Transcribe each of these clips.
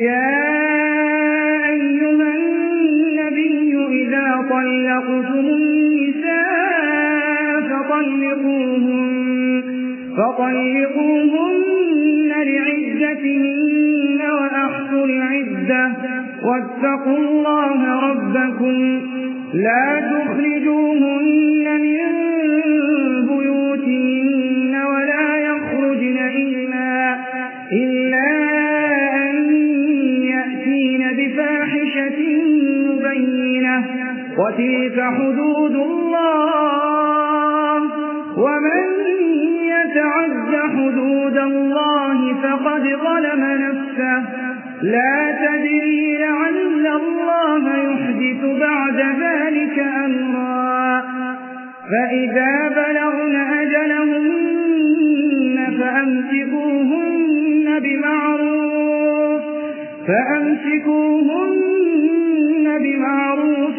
يا أيها النبي إذا طلقتم النساء فطلقوهن, فطلقوهن لعدتهن وأحصوا العدة واتقوا الله ربكم لا تخرجوهن من وتلك حدود الله. ومن يتعد حدود الله فقد ظلم نفسه. لا تدري لعل الله يحدث بعد ذلك أمرا. فإذا بلغن أجلهن فأمسكوهن بمعروف فأمسكوهن بمعروف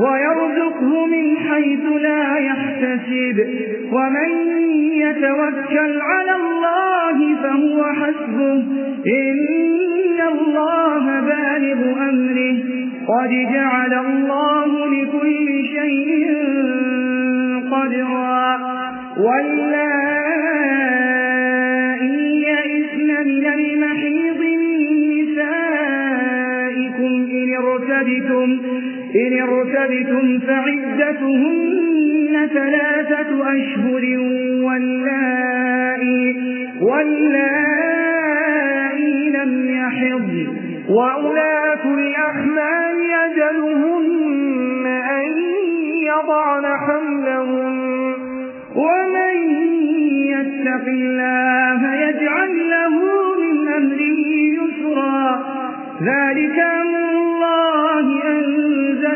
ويرزقه من حيث لا يحتسب. ومن يتوكل على الله فهو حسبه. إن الله بالغ أمره. قد جعل الله لكل شيء قدرا. واللائي يئسن من المحيض من نسائكم إن ارتبتم, إن ارتبتم فعدتهن ثلاثة أشهر واللائي, واللائي لم يحض وأولاة الأحمال يجلهن أن يضعن حملهن ومن يتق الله يجعل له من أمره يسرا ذلك أمر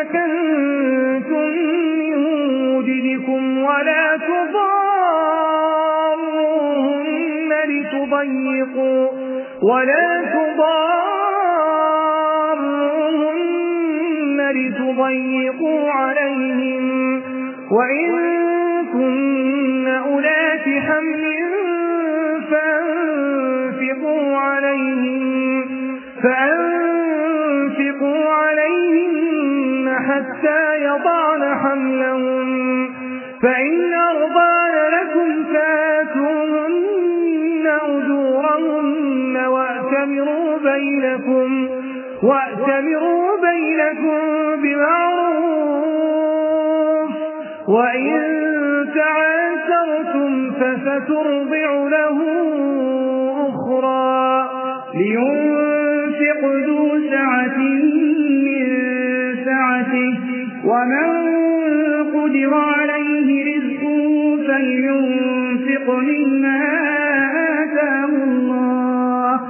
سكنتم من وجدكم ولا تضاروهن لتضيقوا ولا تضاروهن لتضيقوا عليهم وإن كن أولات حمل فأنفقوا عليهم فأنفقوا حتى يضعن حملهن فإن أرضان لكم فآتوهن أجورهن وأتمروا بينكم وأتمروا بينكم بمعروف وإن تعاسرتم فسترضع له أخرى لينفق ذو سعة ومن قدر عليه رزقه فلينفق مما آتاه الله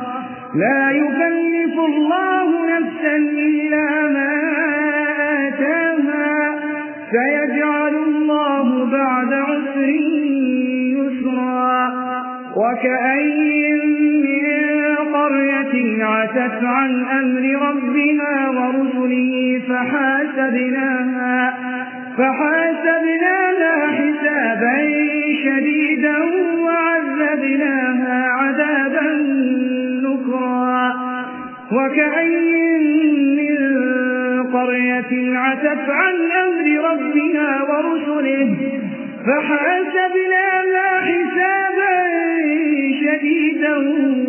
لا يكلف الله نفسا إلا ما آتاها سيجعل الله بعد عسر يسرا وكأين من قرية عتت عن أمر ربها ورسله فحاسبناها فحاسبناها حسابا شديدا وعذبناها عذابا نكرا. وكأين من قرية عتت عن أمر ربها ورسله فحاسبناها حسابا شديدا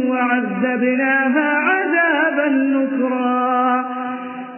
وعذبناها عذابا نكرا.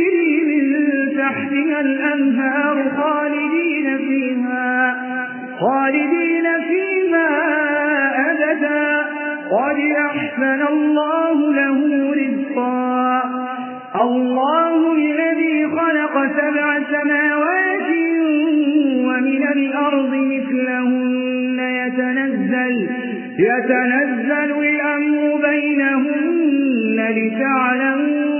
تجري من تحتها الأنهار خالدين فيها خالدين فيها أبدا. قد أحسن الله له رزقا. الله الذي خلق سبع سماوات ومن الأرض مثلهن يتنزل يتنزل الأمر بينهن لتعلموا